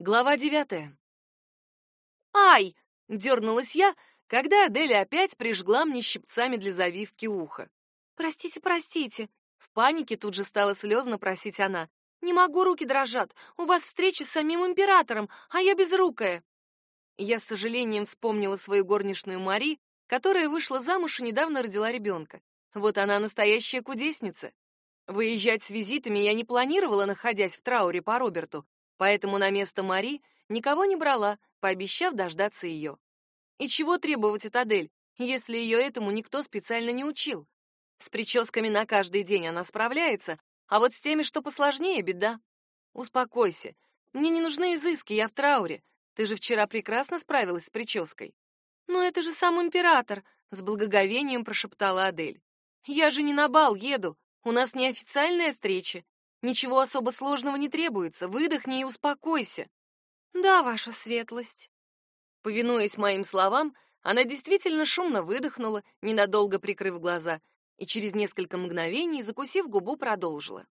Глава девятая. «Ай!» — дернулась я, когда Аделя опять прижгла мне щипцами для завивки уха. «Простите, простите!» В панике тут же стала слезно просить она. «Не могу, руки дрожат. У вас встреча с самим императором, а я безрукая». Я с сожалением вспомнила свою горничную Мари, которая вышла замуж и недавно родила ребенка. Вот она настоящая кудесница. Выезжать с визитами я не планировала, находясь в трауре по Роберту, поэтому на место Мари никого не брала, пообещав дождаться ее. И чего требовать от Адель, если ее этому никто специально не учил? С прическами на каждый день она справляется, а вот с теми, что посложнее, беда. Успокойся. Мне не нужны изыски, я в трауре. Ты же вчера прекрасно справилась с прической. Но это же сам император, с благоговением прошептала Адель. Я же не на бал еду, у нас неофициальная встреча. Ничего особо сложного не требуется, выдохни и успокойся. Да, ваша светлость. Повинуясь моим словам, она действительно шумно выдохнула, ненадолго прикрыв глаза, и через несколько мгновений, закусив губу, продолжила.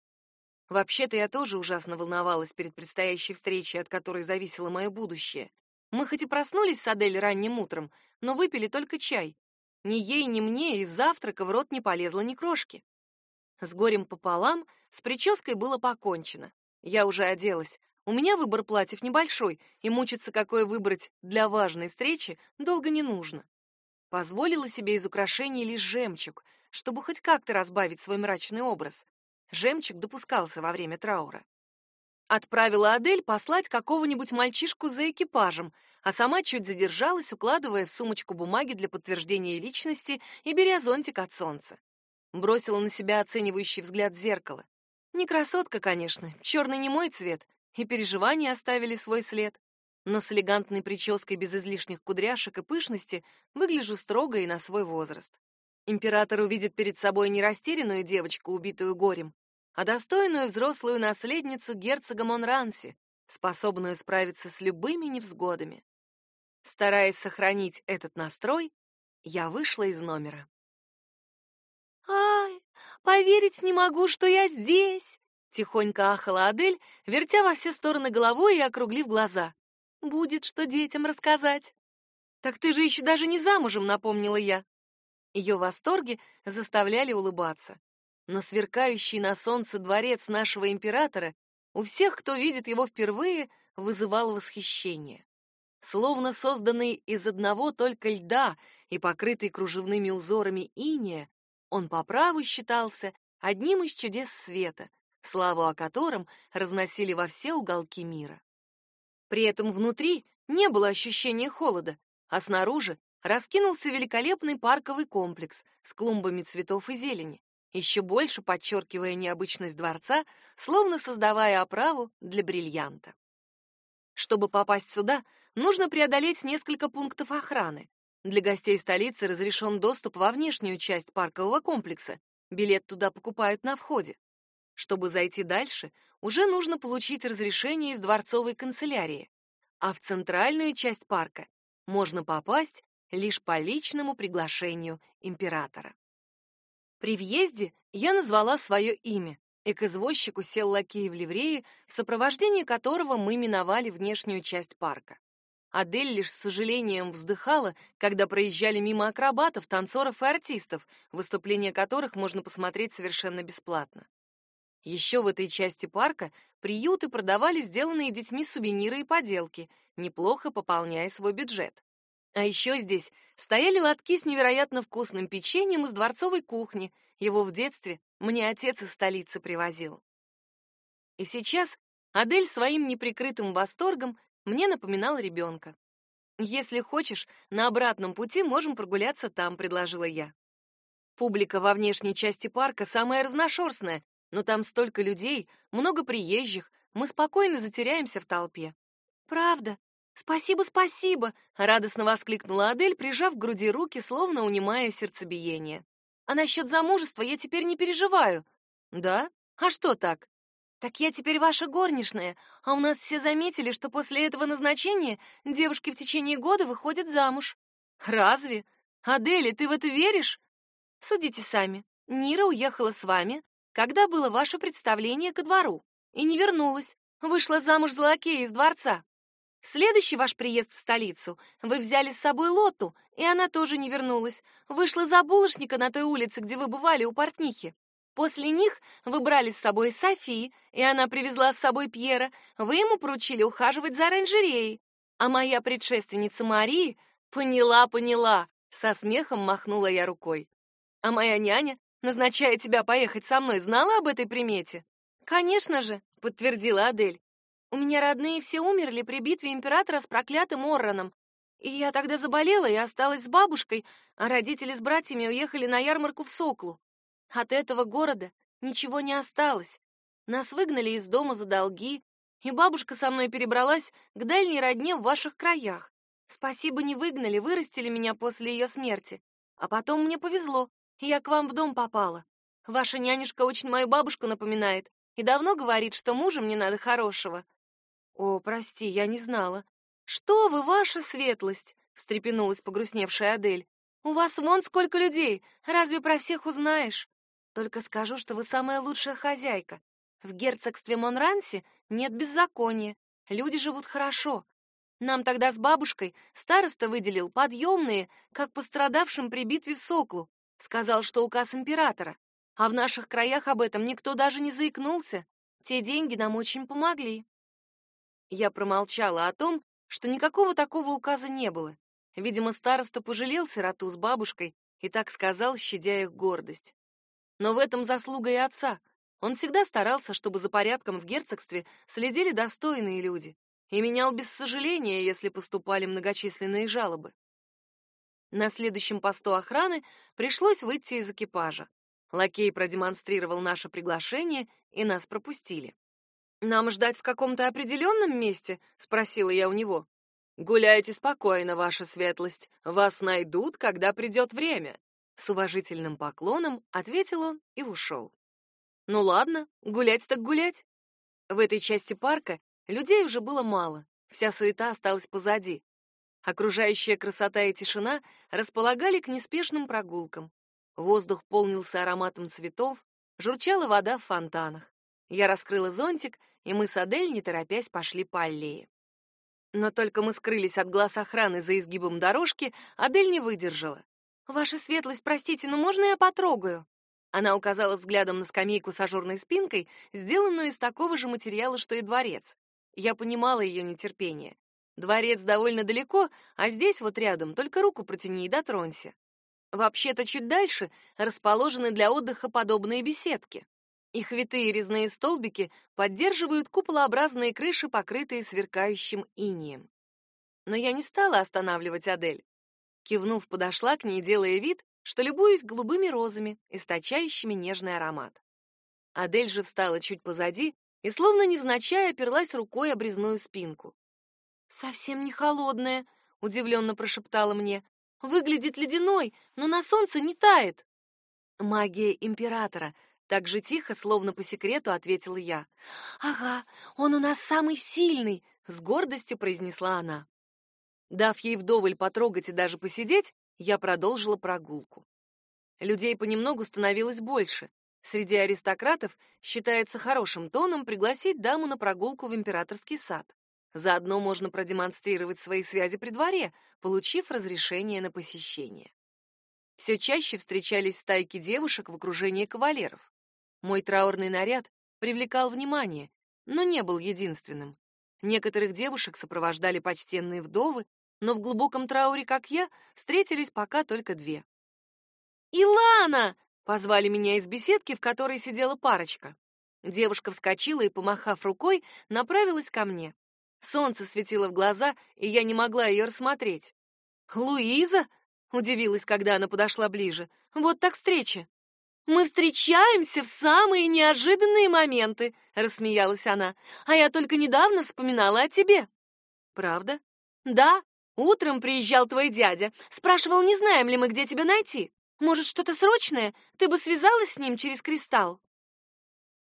Вообще-то я тоже ужасно волновалась перед предстоящей встречей, от которой зависело мое будущее. Мы хоть и проснулись с Адель ранним утром, но выпили только чай. Ни ей, ни мне из завтрака в рот не полезло ни крошки. С горем пополам с прической было покончено. Я уже оделась. У меня выбор платьев небольшой, и мучиться, какое выбрать для важной встречи, долго не нужно. Позволила себе из украшений лишь жемчуг, чтобы хоть как-то разбавить свой мрачный образ. Жемчуг допускался во время траура. Отправила Адель послать какого-нибудь мальчишку за экипажем, а сама чуть задержалась, укладывая в сумочку бумаги для подтверждения личности и беря зонтик от солнца. Бросила на себя оценивающий взгляд в зеркало. Не красотка, конечно, черный не мой цвет, и переживания оставили свой след. Но с элегантной прической без излишних кудряшек и пышности выгляжу строго и на свой возраст. Император увидит перед собой не растерянную девочку, убитую горем, а достойную взрослую наследницу герцога Монранси, способную справиться с любыми невзгодами. Стараясь сохранить этот настрой, я вышла из номера. «Ай, поверить не могу, что я здесь!» Тихонько ахала Адель, вертя во все стороны головой и округлив глаза. «Будет что детям рассказать!» «Так ты же еще даже не замужем», — напомнила я. Ее восторги заставляли улыбаться. Но сверкающий на солнце дворец нашего императора у всех, кто видит его впервые, вызывал восхищение. Словно созданный из одного только льда и покрытый кружевными узорами иния, он по праву считался одним из чудес света, славу о котором разносили во все уголки мира. При этом внутри не было ощущения холода, а снаружи раскинулся великолепный парковый комплекс с клумбами цветов и зелени, еще больше подчеркивая необычность дворца, словно создавая оправу для бриллианта. Чтобы попасть сюда, нужно преодолеть несколько пунктов охраны, для гостей столицы разрешен доступ во внешнюю часть паркового комплекса. Билет туда покупают на входе. Чтобы зайти дальше, уже нужно получить разрешение из дворцовой канцелярии. А в центральную часть парка можно попасть лишь по личному приглашению императора. При въезде я назвала свое имя, и к извозчику сел лакей в ливрее, в сопровождении которого мы миновали внешнюю часть парка. Адель лишь с сожалением вздыхала, когда проезжали мимо акробатов, танцоров и артистов, выступления которых можно посмотреть совершенно бесплатно. Еще в этой части парка приюты продавали сделанные детьми сувениры и поделки, неплохо пополняя свой бюджет. А еще здесь стояли лотки с невероятно вкусным печеньем из дворцовой кухни. Его в детстве мне отец из столицы привозил. И сейчас Адель своим неприкрытым восторгом мне напоминал ребенка. «Если хочешь, на обратном пути можем прогуляться там», — предложила я. Публика во внешней части парка самая разношерстная, но там столько людей, много приезжих, мы спокойно затеряемся в толпе. «Правда? Спасибо, спасибо!» — радостно воскликнула Адель, прижав к груди руки, словно унимая сердцебиение. «А насчет замужества я теперь не переживаю». «Да? А что так?» «Так я теперь ваша горничная, а у нас все заметили, что после этого назначения девушки в течение года выходят замуж». «Разве? Адели, ты в это веришь?» «Судите сами. Нира уехала с вами, когда было ваше представление ко двору, и не вернулась, вышла замуж за лакея из дворца. В следующий ваш приезд в столицу вы взяли с собой Лоту, и она тоже не вернулась. Вышла за булочника на той улице, где вы бывали у портнихи. После них вы брали с собой Софи, и она привезла с собой Пьера. Вы ему поручили ухаживать за оранжереей. А моя предшественница Марии поняла, поняла. Со смехом махнула я рукой. А моя няня, назначая тебя поехать со мной, знала об этой примете? Конечно же, подтвердила Адель. У меня родные все умерли при битве императора с проклятым Орроном. И я тогда заболела и осталась с бабушкой, а родители с братьями уехали на ярмарку в Соклу. От этого города ничего не осталось. Нас выгнали из дома за долги, и бабушка со мной перебралась к дальней родне в ваших краях. Спасибо, не выгнали, вырастили меня после ее смерти. А потом мне повезло, я к вам в дом попала. Ваша нянюшка очень мою бабушку напоминает и давно говорит, что мужа мне надо хорошего. О, прости, я не знала. Что вы, ваша светлость, встрепенулась погрустневшая Адель. У вас вон сколько людей, разве про всех узнаешь? Только скажу, что вы самая лучшая хозяйка. В герцогстве Монранси нет беззакония. Люди живут хорошо. Нам тогда с бабушкой староста выделил подъемные, как пострадавшим при битве в Соклу. Сказал, что указ императора. А в наших краях об этом никто даже не заикнулся. Те деньги нам очень помогли. Я промолчала о том, что никакого такого указа не было. Видимо, староста пожалел сироту с бабушкой и так сказал, щадя их гордость. Но в этом заслуга и отца. Он всегда старался, чтобы за порядком в герцогстве следили достойные люди и менял без сожаления, если поступали многочисленные жалобы. На следующем посту охраны пришлось выйти из экипажа. Лакей продемонстрировал наше приглашение, и нас пропустили. Нам ждать в каком-то определенном месте, спросила я у него. Гуляйте спокойно, ваша светлость. Вас найдут, когда придет время. С уважительным поклоном ответил он и ушел. Ну ладно, гулять так гулять. В этой части парка людей уже было мало. Вся суета осталась позади. Окружающая красота и тишина располагали к неспешным прогулкам. Воздух полнился ароматом цветов, журчала вода в фонтанах. Я раскрыла зонтик и мы с Адель, не торопясь, пошли по аллее. Но только мы скрылись от глаз охраны за изгибом дорожки, Адель не выдержала. «Ваша светлость, простите, но можно я потрогаю?» Она указала взглядом на скамейку с ажурной спинкой, сделанную из такого же материала, что и дворец. Я понимала ее нетерпение. Дворец довольно далеко, а здесь вот рядом, только руку протяни и дотронься. Вообще-то чуть дальше расположены для отдыха подобные беседки. Их витые резные столбики поддерживают куполообразные крыши, покрытые сверкающим инием. Но я не стала останавливать Адель. Кивнув, подошла к ней, делая вид, что любуюсь голубыми розами, источающими нежный аромат. Адель же встала чуть позади и, словно невзначай, оперлась рукой об резную спинку. «Совсем не холодная», — удивленно прошептала мне. «Выглядит ледяной, но на солнце не тает». «Магия императора», так же тихо, словно по секрету, ответила я. «Ага, он у нас самый сильный!» — с гордостью произнесла она. Дав ей вдоволь потрогать и даже посидеть, я продолжила прогулку. Людей понемногу становилось больше. Среди аристократов считается хорошим тоном пригласить даму на прогулку в императорский сад. Заодно можно продемонстрировать свои связи при дворе, получив разрешение на посещение. Все чаще встречались стайки девушек в окружении кавалеров. Мой траурный наряд привлекал внимание, но не был единственным. Некоторых девушек сопровождали почтенные вдовы, но в глубоком трауре, как я, встретились пока только две. «Илана!» — позвали меня из беседки, в которой сидела парочка. Девушка вскочила и, помахав рукой, направилась ко мне. Солнце светило в глаза, и я не могла ее рассмотреть. «Луиза?» — удивилась, когда она подошла ближе. «Вот так встреча!» Мы встречаемся в самые неожиданные моменты, рассмеялась она. А я только недавно вспоминала о тебе. Правда? Да. Утром приезжал твой дядя, спрашивал, не знаем ли мы, где тебя найти. Может, что-то срочное? Ты бы связалась с ним через кристалл.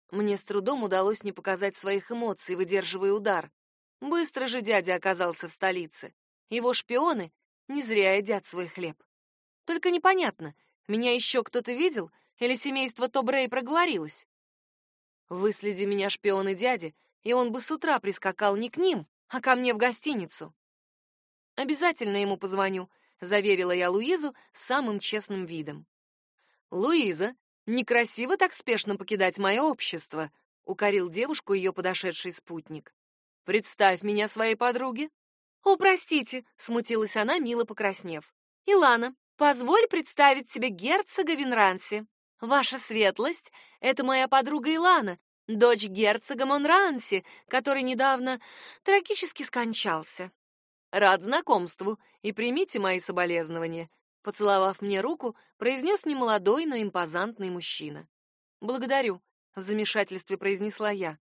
Мне с трудом удалось не показать своих эмоций, выдерживая удар. Быстро же дядя оказался в столице. Его шпионы не зря едят свой хлеб. Только непонятно, меня еще кто-то видел или семейство Тобрей проговорилось? Выследи меня шпионы дяди, и он бы с утра прискакал не к ним, а ко мне в гостиницу. Обязательно ему позвоню, заверила я Луизу самым честным видом. Луиза, некрасиво так спешно покидать мое общество, укорил девушку ее подошедший спутник. Представь меня своей подруге. О, простите, смутилась она, мило покраснев. Илана, позволь представить тебе герцога Винранси. Ваша светлость, это моя подруга Илана, дочь герцога Монранси, который недавно трагически скончался. Рад знакомству и примите мои соболезнования, поцеловав мне руку, произнес немолодой, но импозантный мужчина. Благодарю, в замешательстве произнесла я.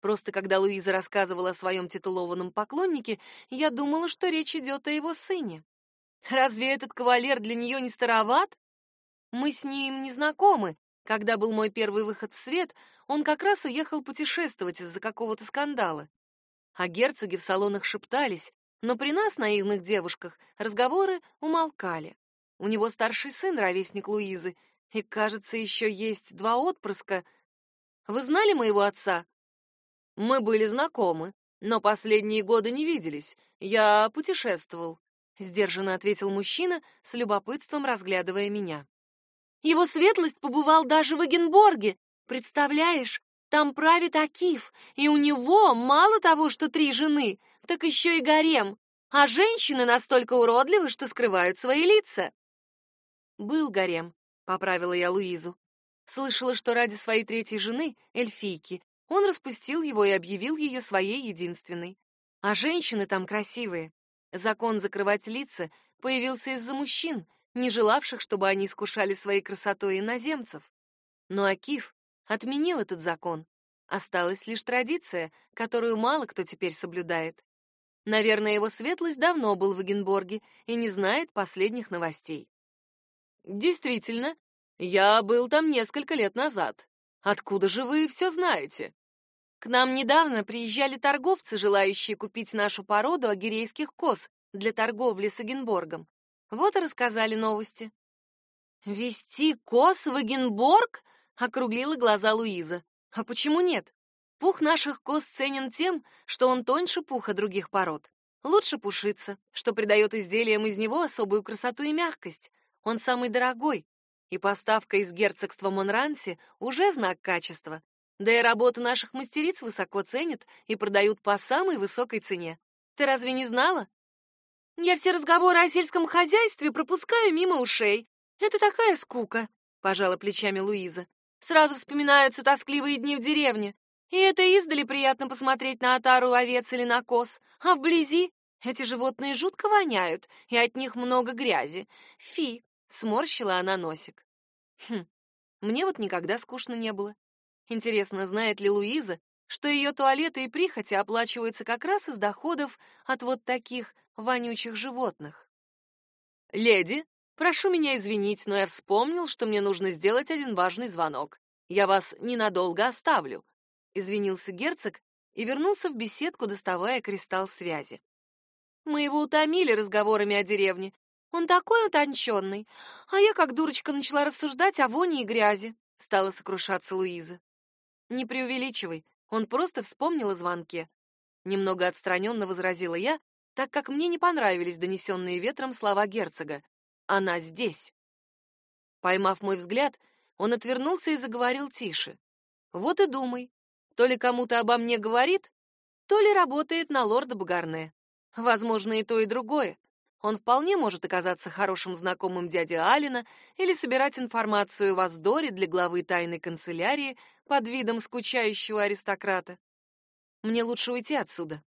Просто когда Луиза рассказывала о своем титулованном поклоннике, я думала, что речь идет о его сыне. Разве этот кавалер для нее не староват? Мы с ним не знакомы. Когда был мой первый выход в свет, он как раз уехал путешествовать из-за какого-то скандала. А герцоги в салонах шептались, но при нас, наивных девушках, разговоры умолкали. У него старший сын, ровесник Луизы, и, кажется, еще есть два отпрыска. Вы знали моего отца? Мы были знакомы, но последние годы не виделись. Я путешествовал, сдержанно ответил мужчина, с любопытством разглядывая меня. Его светлость побывал даже в Эгенборге. Представляешь, там правит Акиф, и у него мало того, что три жены, так еще и гарем. А женщины настолько уродливы, что скрывают свои лица. Был гарем, поправила я Луизу. Слышала, что ради своей третьей жены, эльфийки, он распустил его и объявил ее своей единственной. А женщины там красивые. Закон закрывать лица появился из-за мужчин, не желавших, чтобы они искушали своей красотой иноземцев. Но Акиф отменил этот закон. Осталась лишь традиция, которую мало кто теперь соблюдает. Наверное, его светлость давно был в Эгенборге и не знает последних новостей. Действительно, я был там несколько лет назад. Откуда же вы все знаете? К нам недавно приезжали торговцы, желающие купить нашу породу агирейских коз для торговли с Эгенборгом. Вот и рассказали новости. «Вести коз в Эгенборг?» — округлила глаза Луиза. «А почему нет? Пух наших коз ценен тем, что он тоньше пуха других пород. Лучше пушится, что придает изделиям из него особую красоту и мягкость. Он самый дорогой, и поставка из герцогства Монранси уже знак качества. Да и работу наших мастериц высоко ценят и продают по самой высокой цене. Ты разве не знала? Я все разговоры о сельском хозяйстве пропускаю мимо ушей. Это такая скука, пожала плечами Луиза. Сразу вспоминаются тоскливые дни в деревне. И это издали приятно посмотреть на отару овец или на коз, а вблизи эти животные жутко воняют, и от них много грязи. Фи, сморщила она носик. Хм. Мне вот никогда скучно не было. Интересно, знает ли Луиза, что ее туалеты и прихоти оплачиваются как раз из доходов от вот таких вонючих животных. «Леди, прошу меня извинить, но я вспомнил, что мне нужно сделать один важный звонок. Я вас ненадолго оставлю», — извинился герцог и вернулся в беседку, доставая кристалл связи. «Мы его утомили разговорами о деревне. Он такой утонченный, а я, как дурочка, начала рассуждать о воне и грязи», — стала сокрушаться Луиза. «Не преувеличивай, он просто вспомнил о звонке. Немного отстраненно возразила я, так как мне не понравились донесенные ветром слова герцога. Она здесь. Поймав мой взгляд, он отвернулся и заговорил тише. Вот и думай, то ли кому-то обо мне говорит, то ли работает на лорда Багарне. Возможно, и то, и другое. Он вполне может оказаться хорошим знакомым дяди Алина или собирать информацию в Аздоре для главы тайной канцелярии под видом скучающего аристократа. Мне лучше уйти отсюда.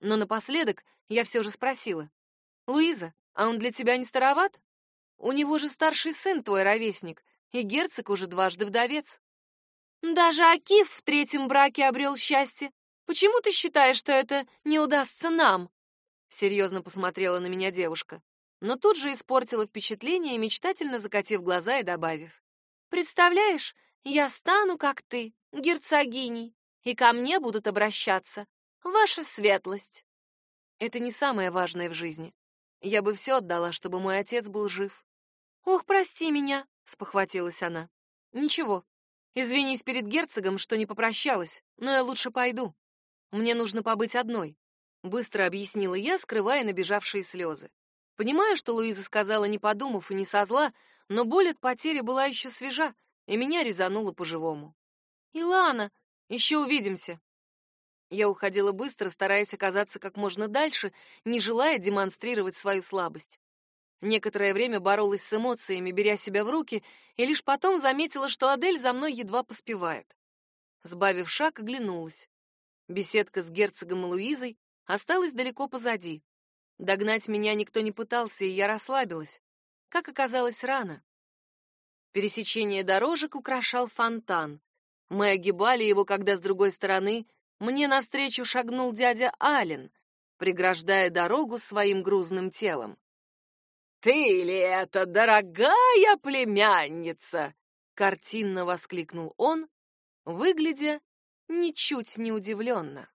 Но напоследок я все же спросила. «Луиза, а он для тебя не староват? У него же старший сын твой ровесник, и герцог уже дважды вдовец. Даже Акиф в третьем браке обрел счастье. Почему ты считаешь, что это не удастся нам?» Серьезно посмотрела на меня девушка, но тут же испортила впечатление, мечтательно закатив глаза и добавив. «Представляешь, я стану, как ты, герцогиней, и ко мне будут обращаться. Ваша светлость. Это не самое важное в жизни. Я бы все отдала, чтобы мой отец был жив. Ох, прости меня, спохватилась она. Ничего. Извинись перед герцогом, что не попрощалась, но я лучше пойду. Мне нужно побыть одной. быстро объяснила я, скрывая набежавшие слезы. Понимаю, что Луиза сказала, не подумав и не со зла, но боль от потери была еще свежа, и меня резануло по-живому. «Илана, еще увидимся!» Я уходила быстро, стараясь оказаться как можно дальше, не желая демонстрировать свою слабость. Некоторое время боролась с эмоциями, беря себя в руки, и лишь потом заметила, что Адель за мной едва поспевает. Сбавив шаг, оглянулась. Беседка с герцогом и Луизой осталась далеко позади. Догнать меня никто не пытался, и я расслабилась. Как оказалось, рано. Пересечение дорожек украшал фонтан. Мы огибали его, когда с другой стороны мне навстречу шагнул дядя Ален, преграждая дорогу своим грузным телом. «Ты ли это, дорогая племянница?» — картинно воскликнул он, выглядя ничуть не удивленно.